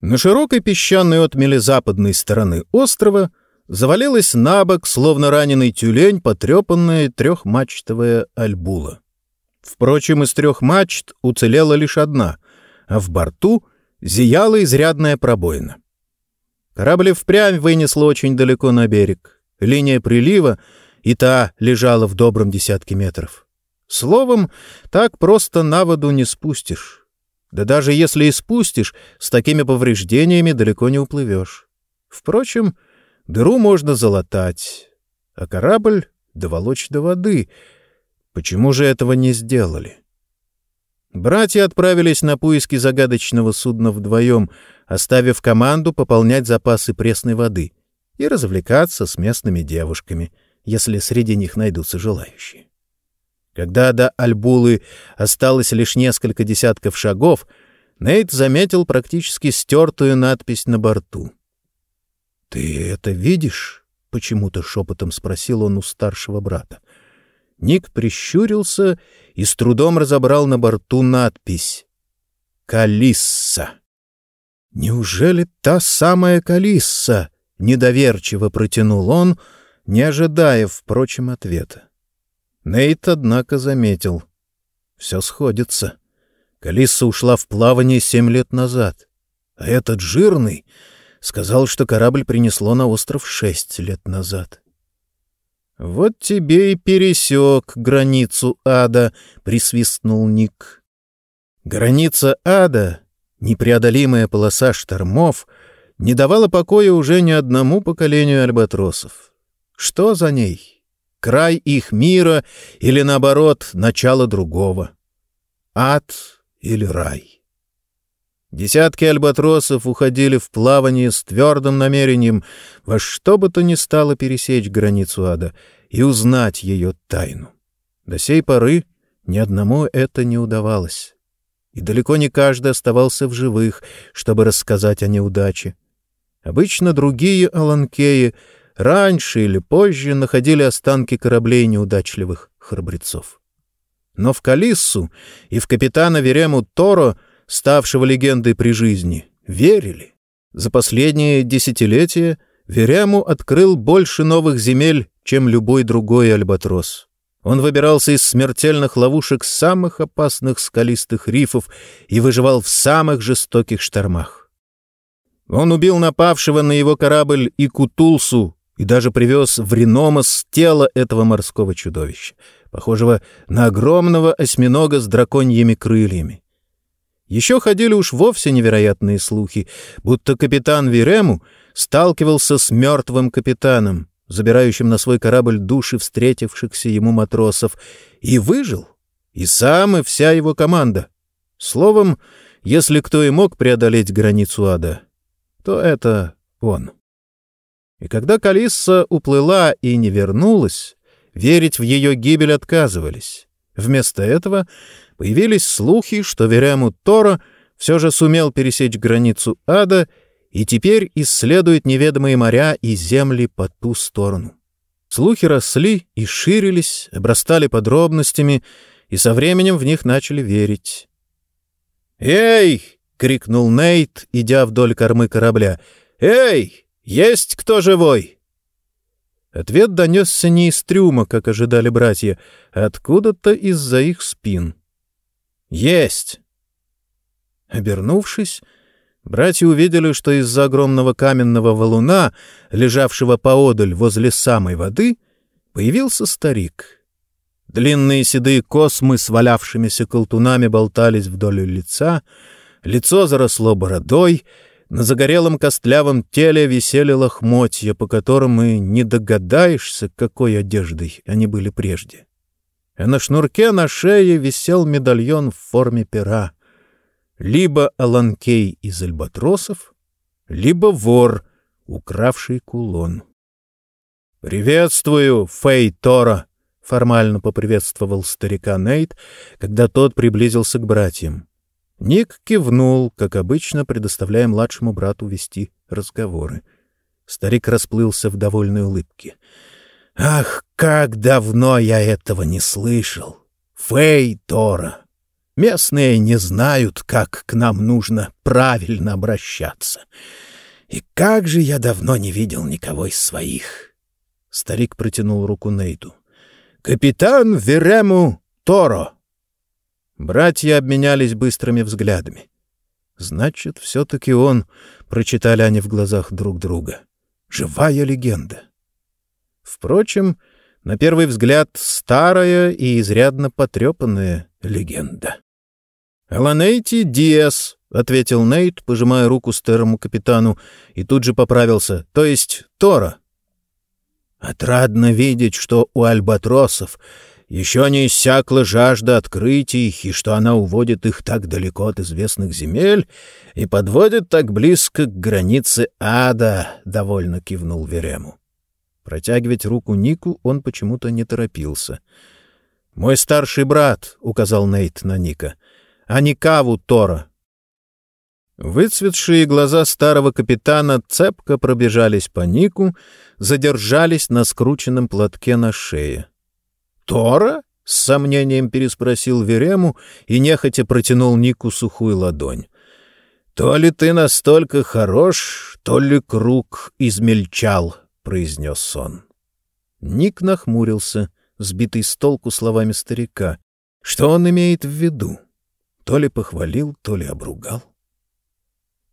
На широкой песчаной отмеле западной стороны острова завалилась на бок, словно раненый тюлень, потрепанная трехмачтовая альбула. Впрочем, из трех мачт уцелела лишь одна, а в борту зияла изрядная пробоина. Корабль впрямь вынесло очень далеко на берег. Линия прилива и та лежала в добром десятке метров. Словом, так просто на воду не спустишь. Да даже если и спустишь, с такими повреждениями далеко не уплывешь. Впрочем, дыру можно залатать, а корабль доволочь до воды. Почему же этого не сделали? Братья отправились на поиски загадочного судна вдвоем, оставив команду пополнять запасы пресной воды и развлекаться с местными девушками, если среди них найдутся желающие. Когда до Альбулы осталось лишь несколько десятков шагов, Нейт заметил практически стертую надпись на борту. «Ты это видишь?» — почему-то шепотом спросил он у старшего брата. Ник прищурился и с трудом разобрал на борту надпись «Калисса». «Неужели та самая Калисса?» — недоверчиво протянул он, не ожидая, впрочем, ответа. Нейт, однако, заметил. Все сходится. Калисса ушла в плавание семь лет назад. А этот жирный сказал, что корабль принесло на остров шесть лет назад. «Вот тебе и пересек границу ада», — присвистнул Ник. Граница ада, непреодолимая полоса штормов, не давала покоя уже ни одному поколению альбатросов. Что за ней? Край их мира или, наоборот, начало другого. Ад или рай. Десятки альбатросов уходили в плавание с твердым намерением во что бы то ни стало пересечь границу ада и узнать ее тайну. До сей поры ни одному это не удавалось. И далеко не каждый оставался в живых, чтобы рассказать о неудаче. Обычно другие аланкеи — раньше или позже находили останки кораблей неудачливых храбрецов. Но в Калиссу и в капитана Верему Торо, ставшего легендой при жизни, верили. За последние десятилетия Верему открыл больше новых земель, чем любой другой альбатрос. Он выбирался из смертельных ловушек самых опасных скалистых рифов и выживал в самых жестоких штормах. Он убил напавшего на его корабль Икутулсу, и даже привез в Реномас тело этого морского чудовища, похожего на огромного осьминога с драконьими крыльями. Еще ходили уж вовсе невероятные слухи, будто капитан Вирему сталкивался с мертвым капитаном, забирающим на свой корабль души встретившихся ему матросов, и выжил, и сам, и вся его команда. Словом, если кто и мог преодолеть границу ада, то это он. И когда Калисса уплыла и не вернулась, верить в ее гибель отказывались. Вместо этого появились слухи, что Веряму Тора все же сумел пересечь границу ада и теперь исследует неведомые моря и земли по ту сторону. Слухи росли и ширились, обрастали подробностями, и со временем в них начали верить. «Эй!» — крикнул Нейт, идя вдоль кормы корабля. «Эй! Есть кто живой?» Ответ донесся не из трюма, как ожидали братья, а откуда-то из-за их спин. «Есть!» Обернувшись, братья увидели, что из-за огромного каменного валуна, лежавшего поодаль возле самой воды, появился старик. Длинные седые космы с валявшимися колтунами болтались вдоль лица, лицо заросло бородой — на загорелом костлявом теле висели лохмотья, по которым и не догадаешься, какой одеждой они были прежде. А на шнурке на шее висел медальон в форме пера. Либо Аланкей из альбатросов, либо вор, укравший кулон. «Приветствую, Фей Тора!» — формально поприветствовал старика Нейт, когда тот приблизился к братьям. Ник кивнул, как обычно, предоставляя младшему брату вести разговоры. Старик расплылся в довольной улыбке. «Ах, как давно я этого не слышал! Фей Тора! Местные не знают, как к нам нужно правильно обращаться. И как же я давно не видел никого из своих. Старик протянул руку Нейту. «Капитан Верему Торо!» Братья обменялись быстрыми взглядами. «Значит, все-таки он...» — прочитали они в глазах друг друга. «Живая легенда». Впрочем, на первый взгляд, старая и изрядно потрепанная легенда. «Эланейти Диас», — ответил Нейт, пожимая руку старому капитану, и тут же поправился, то есть Тора. «Отрадно видеть, что у альбатросов еще не иссякла жажда открытий, и что она уводит их так далеко от известных земель и подводит так близко к границе ада», — довольно кивнул Верему. Протягивать руку Нику он почему-то не торопился. «Мой старший брат», — указал Нейт на Ника, — «а не Каву Тора». Выцветшие глаза старого капитана цепко пробежались по Нику, задержались на скрученном платке на шее. «Тора?» — с сомнением переспросил Верему и нехотя протянул Нику сухую ладонь. «То ли ты настолько хорош, то ли круг измельчал», — произнес он. Ник нахмурился, сбитый с толку словами старика. Что он имеет в виду? То ли похвалил, то ли обругал.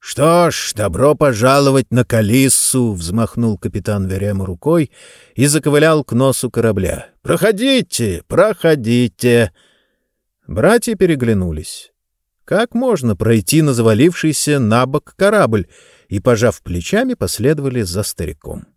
«Что ж, добро пожаловать на Калиссу!» — взмахнул капитан Верема рукой и заковылял к носу корабля. «Проходите, проходите!» Братья переглянулись. Как можно пройти на завалившийся на бок корабль? И, пожав плечами, последовали за стариком.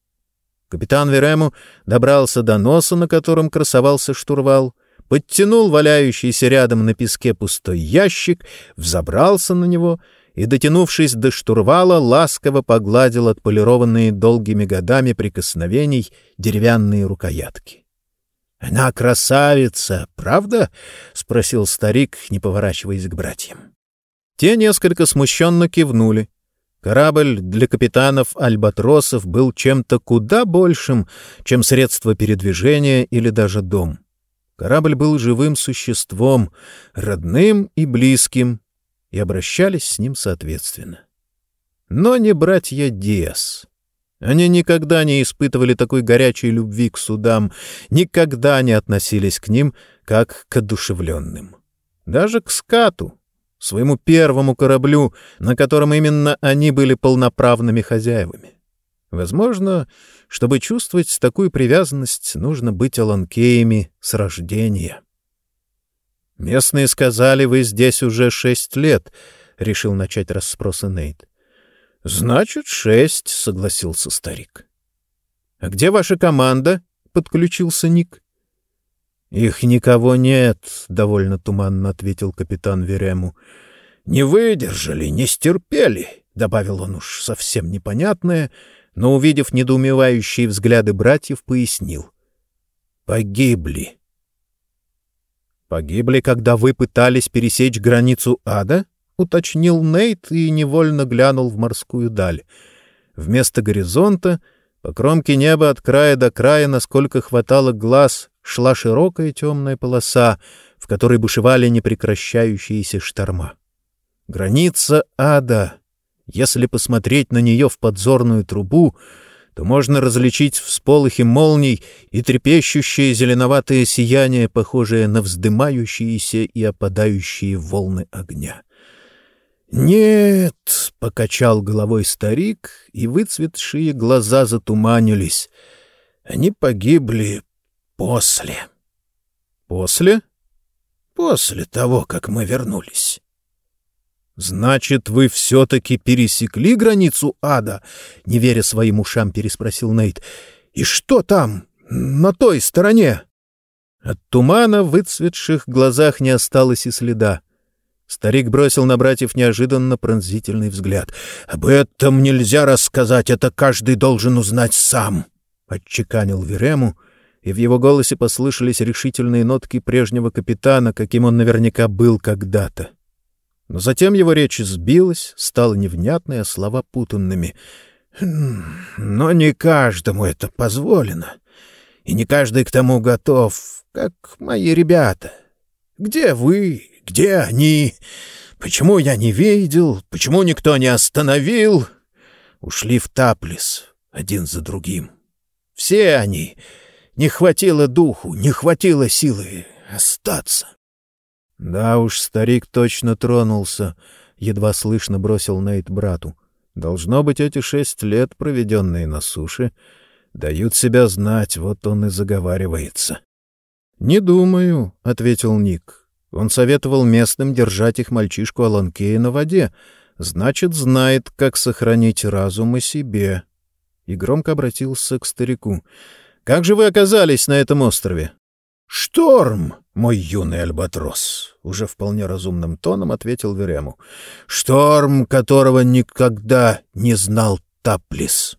Капитан Верему добрался до носа, на котором красовался штурвал, подтянул валяющийся рядом на песке пустой ящик, взобрался на него — и, дотянувшись до штурвала, ласково погладил отполированные долгими годами прикосновений деревянные рукоятки. — Она красавица, правда? — спросил старик, не поворачиваясь к братьям. Те несколько смущенно кивнули. Корабль для капитанов альбатросов был чем-то куда большим, чем средство передвижения или даже дом. Корабль был живым существом, родным и близким, и обращались с ним соответственно. Но не братья Диас. Они никогда не испытывали такой горячей любви к судам, никогда не относились к ним как к одушевленным. Даже к скату, своему первому кораблю, на котором именно они были полноправными хозяевами. Возможно, чтобы чувствовать такую привязанность, нужно быть аланкеями с рождения. «Местные сказали, вы здесь уже шесть лет», — решил начать расспросы Нейт. «Значит, шесть», — согласился старик. «А где ваша команда?» — подключился Ник. «Их никого нет», — довольно туманно ответил капитан Верему. «Не выдержали, не стерпели», — добавил он уж совсем непонятное, но, увидев недоумевающие взгляды братьев, пояснил. «Погибли». «Погибли, когда вы пытались пересечь границу ада?» — уточнил Нейт и невольно глянул в морскую даль. Вместо горизонта, по кромке неба от края до края, насколько хватало глаз, шла широкая темная полоса, в которой бушевали непрекращающиеся шторма. Граница ада. Если посмотреть на нее в подзорную трубу — то можно различить всполохи молний и трепещущее зеленоватое сияние, похожее на вздымающиеся и опадающие волны огня. «Нет!» — покачал головой старик, и выцветшие глаза затуманились. «Они погибли после». «После?» «После того, как мы вернулись». «Значит, вы все-таки пересекли границу ада?» — не веря своим ушам, переспросил Нейт. «И что там, на той стороне?» От тумана в выцветших глазах не осталось и следа. Старик бросил на братьев неожиданно пронзительный взгляд. «Об этом нельзя рассказать, это каждый должен узнать сам», — отчеканил Верему, и в его голосе послышались решительные нотки прежнего капитана, каким он наверняка был когда-то. Но затем его речь сбилась, стала невнятной, а слова путанными. «Хм, «Но не каждому это позволено, и не каждый к тому готов, как мои ребята. Где вы, Где они? Почему я не видел? Почему никто не остановил? Ушли в Таплис, один за другим. Все они. Не хватило духу, не хватило силы остаться. Да уж, старик точно тронулся, едва слышно бросил Нейт брату. Должно быть, эти шесть лет, проведенные на суше, дают себя знать, вот он и заговаривается. — Не думаю, — ответил Ник. Он советовал местным держать их мальчишку Аланкея на воде. Значит, знает, как сохранить разум и себе. И громко обратился к старику. — Как же вы оказались на этом острове? — Шторм, мой юный альбатрос, — уже вполне разумным тоном ответил Верему. — Шторм, которого никогда не знал Таплис.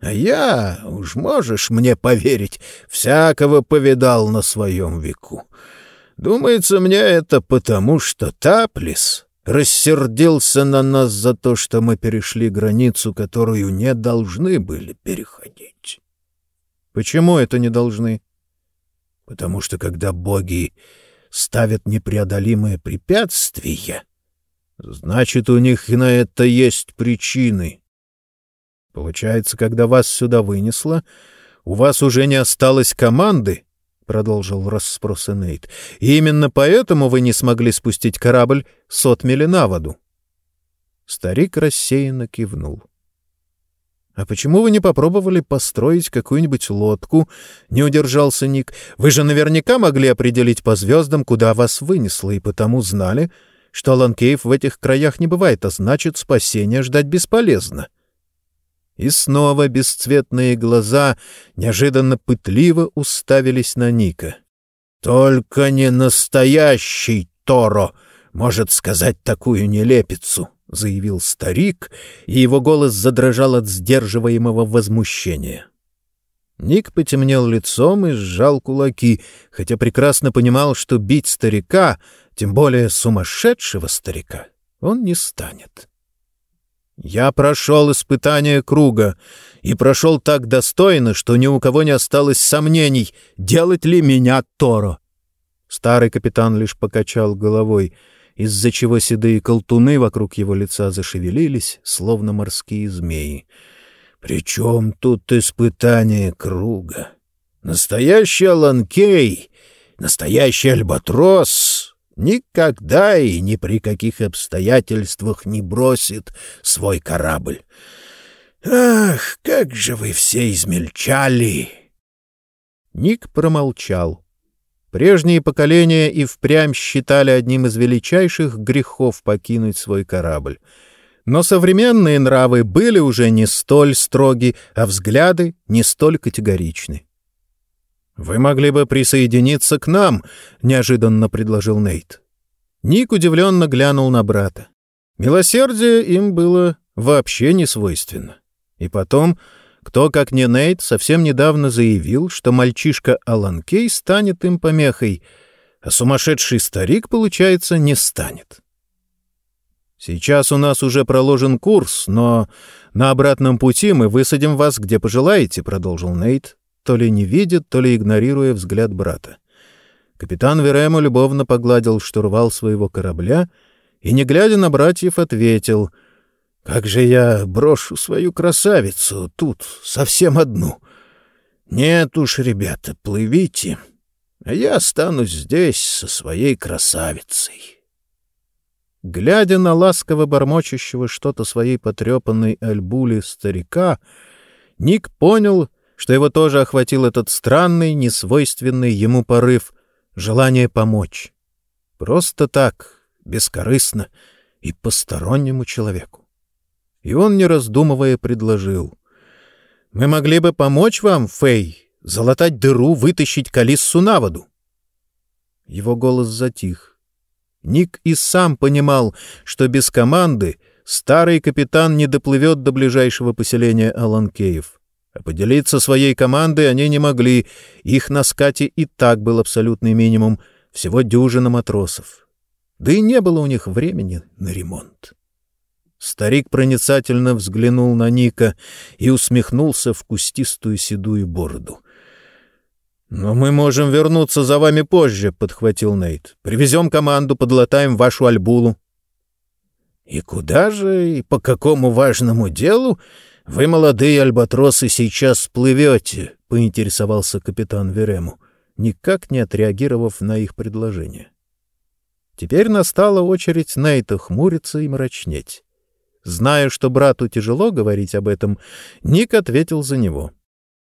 А я, уж можешь мне поверить, всякого повидал на своем веку. Думается мне это потому, что Таплис рассердился на нас за то, что мы перешли границу, которую не должны были переходить. Почему это не должны? Потому что когда боги ставят непреодолимые препятствия, значит, у них и на это есть причины. Получается, когда вас сюда вынесло, у вас уже не осталось команды, — продолжил расспросы Нейт. — И именно поэтому вы не смогли спустить корабль с отмели на воду. Старик рассеянно кивнул. — А почему вы не попробовали построить какую-нибудь лодку? — не удержался Ник. — Вы же наверняка могли определить по звездам, куда вас вынесло, и потому знали, что Ланкеев в этих краях не бывает, а значит, спасения ждать бесполезно. — и снова бесцветные глаза неожиданно пытливо уставились на Ника. «Только не настоящий Торо может сказать такую нелепицу», — заявил старик, и его голос задрожал от сдерживаемого возмущения. Ник потемнел лицом и сжал кулаки, хотя прекрасно понимал, что бить старика, тем более сумасшедшего старика, он не станет. Я прошел испытание круга и прошел так достойно, что ни у кого не осталось сомнений, делать ли меня Торо. Старый капитан лишь покачал головой, из-за чего седые колтуны вокруг его лица зашевелились, словно морские змеи. «При чем тут испытание круга? Настоящий Аланкей, настоящий Альбатрос никогда и ни при каких обстоятельствах не бросит свой корабль. Ах, как же вы все измельчали! Ник промолчал. Прежние поколения и впрямь считали одним из величайших грехов покинуть свой корабль. Но современные нравы были уже не столь строги, а взгляды не столь категоричны. «Вы могли бы присоединиться к нам», — неожиданно предложил Нейт. Ник удивленно глянул на брата. Милосердие им было вообще не свойственно. И потом, кто, как не Нейт, совсем недавно заявил, что мальчишка Алан Кей станет им помехой, а сумасшедший старик, получается, не станет. Сейчас у нас уже проложен курс, но на обратном пути мы высадим вас где пожелаете, — продолжил Нейт, то ли не видит, то ли игнорируя взгляд брата. Капитан Веремо любовно погладил штурвал своего корабля и, не глядя на братьев, ответил — как же я брошу свою красавицу тут, совсем одну. Нет уж, ребята, плывите, а я останусь здесь со своей красавицей. Глядя на ласково бормочущего что-то своей потрепанной альбули старика, Ник понял, что его тоже охватил этот странный, несвойственный ему порыв, желание помочь. Просто так, бескорыстно и постороннему человеку. И он, не раздумывая, предложил. «Мы могли бы помочь вам, Фэй, залатать дыру, вытащить Калиссу на воду». Его голос затих. Ник и сам понимал, что без команды старый капитан не доплывет до ближайшего поселения Аланкеев. А поделиться своей командой они не могли, их на скате и так был абсолютный минимум, всего дюжина матросов. Да и не было у них времени на ремонт. Старик проницательно взглянул на Ника и усмехнулся в кустистую седую бороду. «Но мы можем вернуться за вами позже», — подхватил Нейт. «Привезем команду, подлатаем вашу альбулу». «И куда же и по какому важному делу вы, молодые альбатросы, сейчас всплывете?» — поинтересовался капитан Верему, никак не отреагировав на их предложение. Теперь настала очередь Нейта хмуриться и мрачнеть. Зная, что брату тяжело говорить об этом, Ник ответил за него.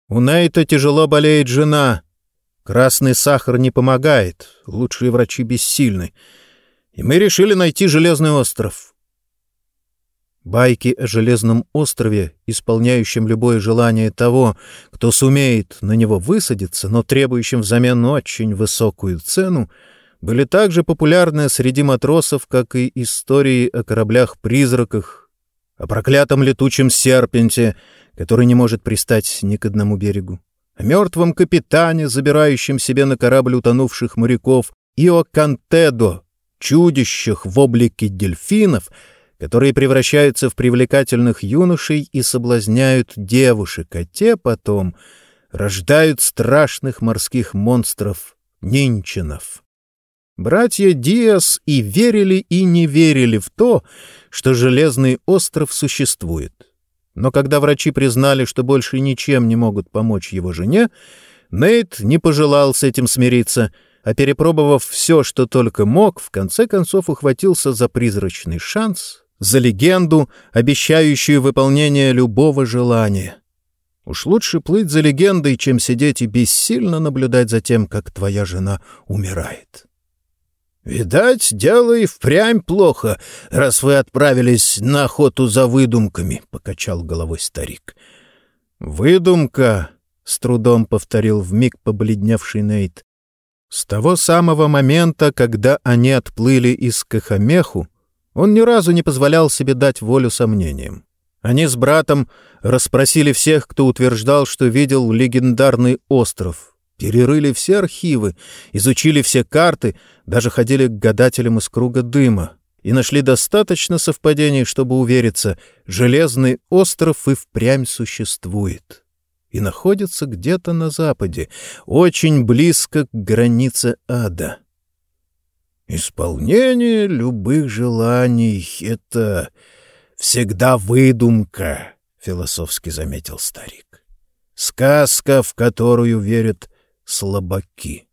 «У Нейта тяжело болеет жена, Красный сахар не помогает, лучшие врачи бессильны. И мы решили найти Железный остров. Байки о Железном острове, исполняющем любое желание того, кто сумеет на него высадиться, но требующим взамен очень высокую цену, были так же популярны среди матросов, как и истории о кораблях-призраках, о проклятом летучем серпенте, который не может пристать ни к одному берегу о мертвом капитане, забирающем себе на корабль утонувших моряков, и о Кантедо, чудищах в облике дельфинов, которые превращаются в привлекательных юношей и соблазняют девушек, а те потом рождают страшных морских монстров, нинчинов. Братья Диас и верили, и не верили в то, что Железный остров существует. Но когда врачи признали, что больше ничем не могут помочь его жене, Нейт не пожелал с этим смириться, а перепробовав все, что только мог, в конце концов ухватился за призрачный шанс, за легенду, обещающую выполнение любого желания. Уж лучше плыть за легендой, чем сидеть и бессильно наблюдать за тем, как твоя жена умирает. «Видать, дело и впрямь плохо, раз вы отправились на охоту за выдумками», — покачал головой старик. «Выдумка», — с трудом повторил вмиг побледневший Нейт. С того самого момента, когда они отплыли из Кахамеху, он ни разу не позволял себе дать волю сомнениям. Они с братом расспросили всех, кто утверждал, что видел легендарный остров — Перерыли все архивы, изучили все карты, даже ходили к гадателям из круга дыма и нашли достаточно совпадений, чтобы увериться, Железный остров и впрямь существует и находится где-то на западе, очень близко к границе ада. Исполнение любых желаний — это всегда выдумка, — философски заметил старик. Сказка, в которую верят слабаки.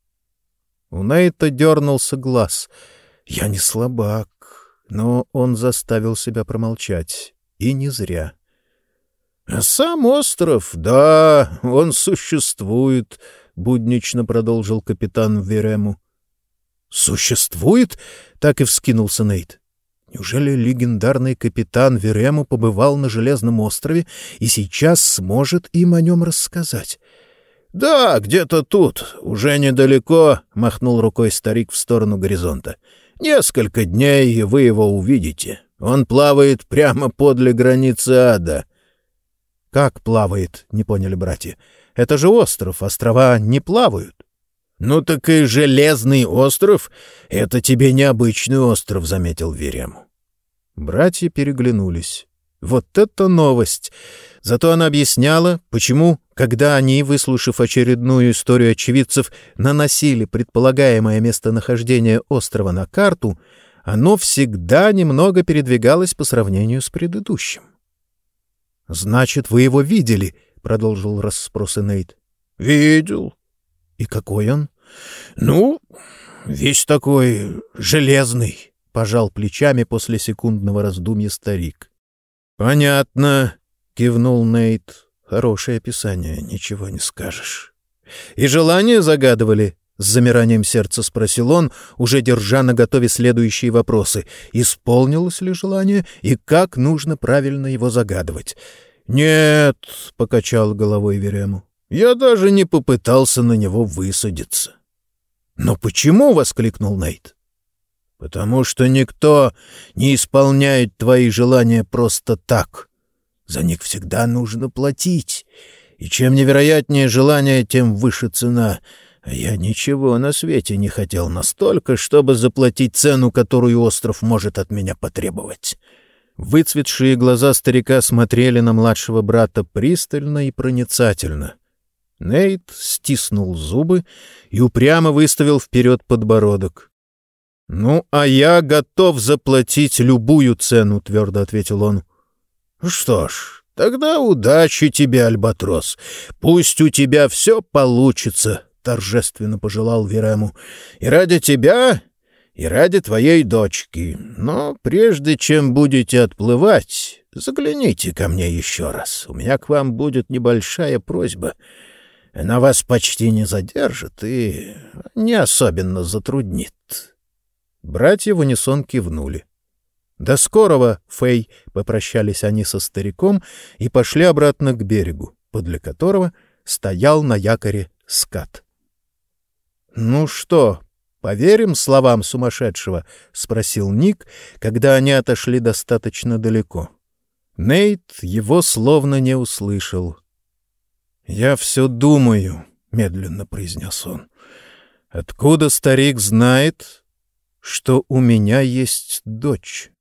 У Нейта дернулся глаз. «Я не слабак», но он заставил себя промолчать. И не зря. «А сам остров, да, он существует», — буднично продолжил капитан Верему. «Существует?» — так и вскинулся Нейт. Неужели легендарный капитан Верему побывал на Железном острове и сейчас сможет им о нем рассказать? «Да, где-то тут, уже недалеко», — махнул рукой старик в сторону горизонта. «Несколько дней, и вы его увидите. Он плавает прямо подле границы ада». «Как плавает?» — не поняли братья. «Это же остров, острова не плавают». «Ну так и Железный остров — это тебе необычный остров», — заметил Верем. Братья переглянулись. «Вот это новость!» Зато она объясняла, почему, когда они, выслушав очередную историю очевидцев, наносили предполагаемое местонахождение острова на карту, оно всегда немного передвигалось по сравнению с предыдущим. — Значит, вы его видели? — продолжил расспросы Нейт. — Видел. — И какой он? — Ну, весь такой железный, — пожал плечами после секундного раздумья старик. — Понятно. — кивнул Нейт. «Хорошее описание, ничего не скажешь». «И желание загадывали?» — с замиранием сердца спросил он, уже держа на готове следующие вопросы. «Исполнилось ли желание и как нужно правильно его загадывать?» «Нет», — покачал головой Верему, — «я даже не попытался на него высадиться». «Но почему?» — воскликнул Нейт. «Потому что никто не исполняет твои желания просто так», за них всегда нужно платить. И чем невероятнее желание, тем выше цена. А я ничего на свете не хотел настолько, чтобы заплатить цену, которую остров может от меня потребовать. Выцветшие глаза старика смотрели на младшего брата пристально и проницательно. Нейт стиснул зубы и упрямо выставил вперед подбородок. — Ну, а я готов заплатить любую цену, — твердо ответил он. — Что ж, тогда удачи тебе, Альбатрос. Пусть у тебя все получится, — торжественно пожелал Верему. — И ради тебя, и ради твоей дочки. Но прежде чем будете отплывать, загляните ко мне еще раз. У меня к вам будет небольшая просьба. Она вас почти не задержит и не особенно затруднит. Братья в унисон кивнули. «До скорого, Фэй!» — попрощались они со стариком и пошли обратно к берегу, подле которого стоял на якоре скат. «Ну что, «Поверим словам сумасшедшего?» — спросил Ник, когда они отошли достаточно далеко. Нейт его словно не услышал. «Я все думаю», — медленно произнес он. «Откуда старик знает, что у меня есть дочь?»